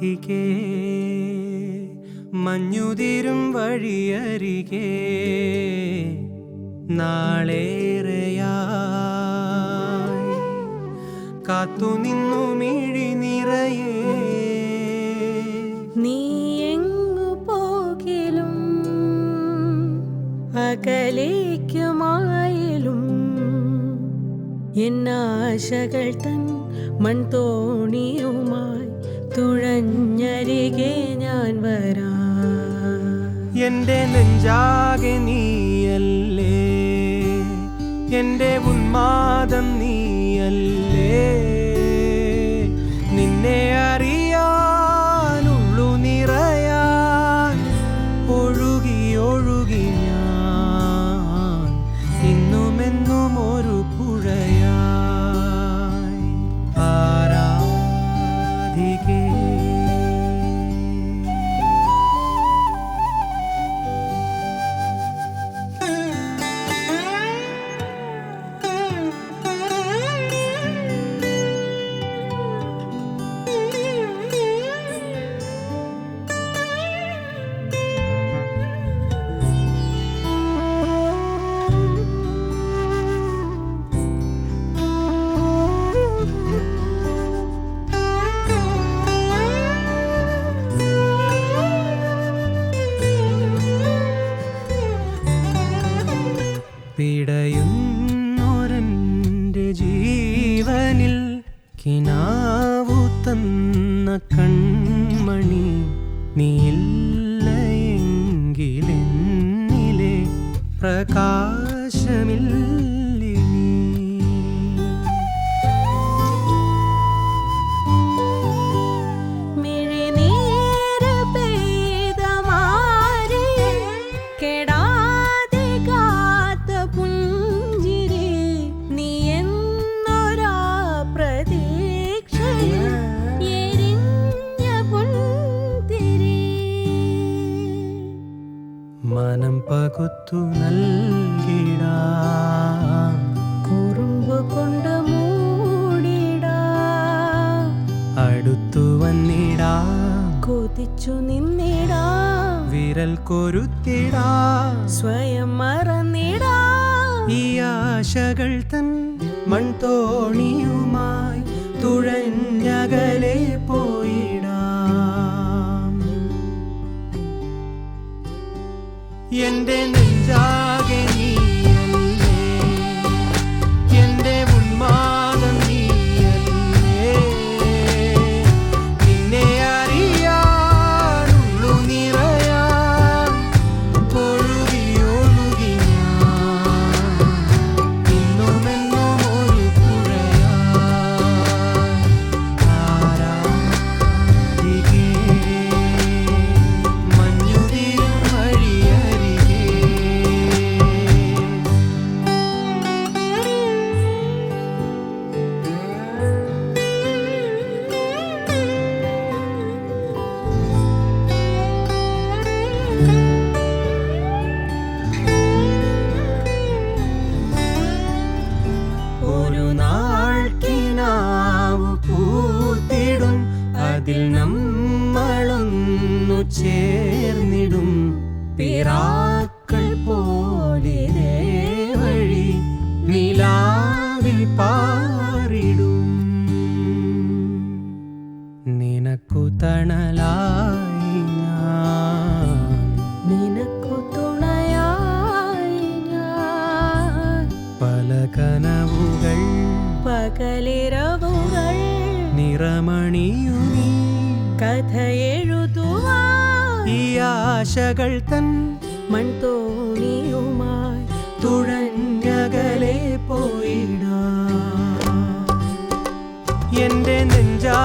തിരികെ മഞ്ഞുതിരും വഴിയരികെ നാളേറെയായി. കാത്തുനിന്നു മിഴി നിറയേ. നീ എങ്ങു പോകിലും അകലേക്കുമായാലും എന്നാശകൾ തൻ മൺതോണിയുമായി തുഴഞ്ഞരികെ ഞാൻ വരാ. എന്റെ നെഞ്ചാകെ നീയല്ലേ? എന്റെ പിടയുന്നൊരന്റെ ജീവനിൽ കിനാവു തന്ന കൺമണി നീയില്ലയെങ്കിലെന്നിലെ പ്രകാശമില്ലേ. മനം പകുത്തു നൽകിടാം. കുറുമ്പ് കൊണ്ട് മൂടിടാം. അടുത്തു വന്നിടാം. കൊതിച്ചു നിന്നിടാ. വിരൽ കൊരുത്തിടാം. സ്വയം മറന്നിടാ. ഈ ആശകൾ തൻ മൺതോണിയുമായി തുഴഞ്ഞകലെ പോയിടാം. നിറമണിയു നീ കഥയെഴുതുവാ ഈ ആശകൾ തൻ മൺതോണിയുമായി തുഴഞ്ഞകലെ പോയിടാ. എന്റെ നെഞ്ചാ